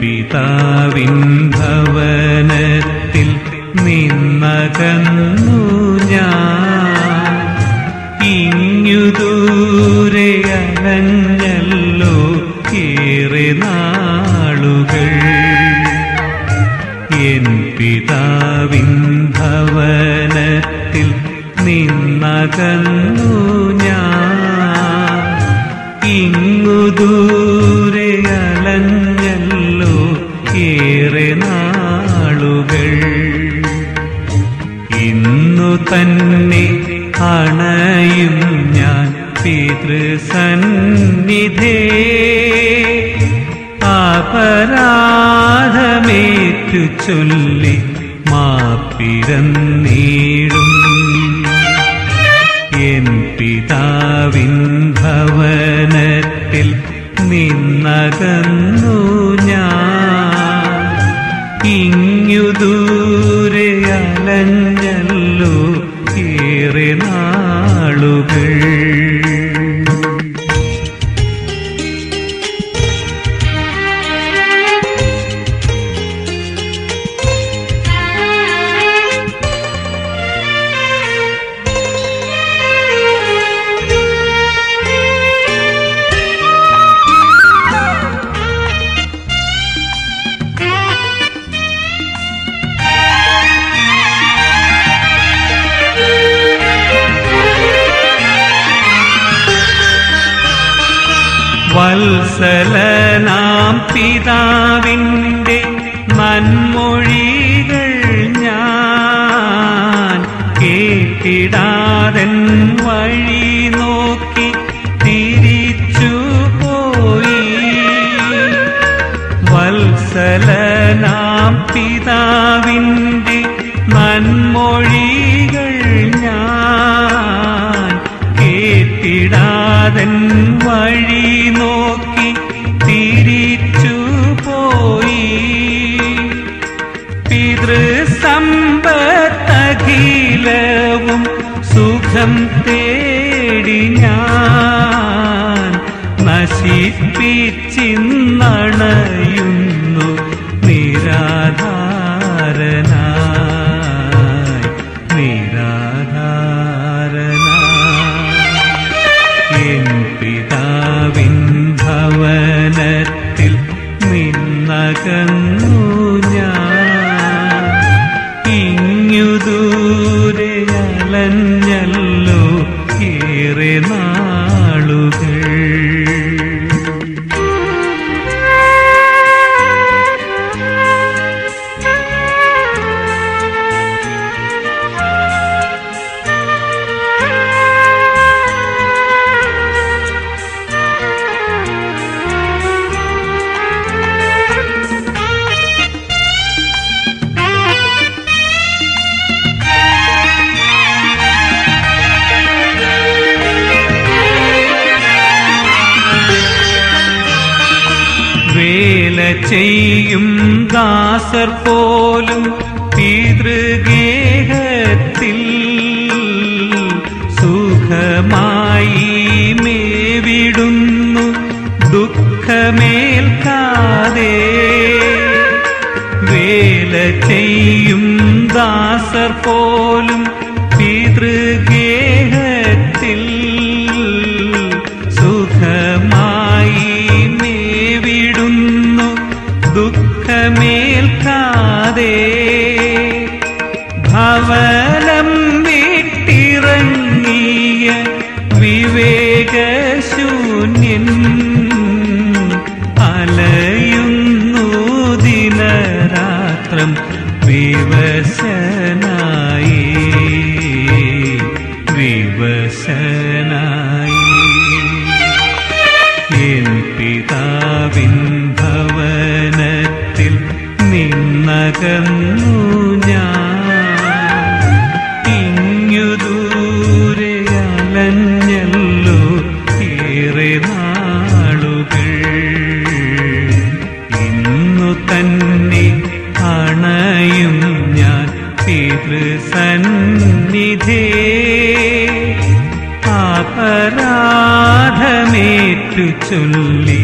പിതാവിൻ ഭവനത്തിൽ നിന്നകന്നു ഞാൻ. ഇങ്ങു ദൂരെ അലഞ്ഞല്ലോ ഏറെ നാളുകൾ. എൻ പിതാവിൻ ഭവനത്തിൽ നിന്നകന്നു ഞാൻ. ഇങ്ങു ദൂരെ തന്നെ അണയും ഞാൻ പിതൃസന്നിധേ. അപരാധമേറ്റു ചൊല്ലി മാപ്പിരന്നീടും എൻ പിതാവിൻ ഭവനത്തിൽ നിന്നകന്നു വത്സലനാം പിതാവിന്റെ നന്മൊഴികൾ ഞാൻ കേട്ടിടാതൻ വഴി നോക്കി തിരിച്ചു പോയി. വത്സലനാം പിതാവിന്റെ നന്മൊഴികൾ കേട്ടിടാതൻ വഴി നോക്കി തിരിച്ചു പോയി. പിതൃസമ്പത്തഖിലവും സുഖം തേടി നിന്നകന്നു ഞാൻ. ദൂരെ അലഞ്ഞല്ലോ ഏറെ നാളുകൾ ചെയ്യും ദാസർ പോലും പിതൃഗേഹത്തിൽ. സുഖമായി മേവിടുന്നു ദുഃഖമേൽക്കാതെ. വേല ചെയ്യും ദാസർ പോലും പിതൃഗേഹത്തിൽ ഭവനം വിട്ടിറങ്ങിയ വിവേകശൂന്യൻ അലയുന്നു ദിനരാത്രം വിവശനായി നിന്നകന്നു ഞാൻ. ഇങ്ങു ദൂരെ അലഞ്ഞല്ലോ ഏറെ നാളുകൾ. ഇന്നു തന്നെ അണയും ഞാൻ പിതൃസന്നിധേ. അപരാധമേറ്റു ചൊല്ലി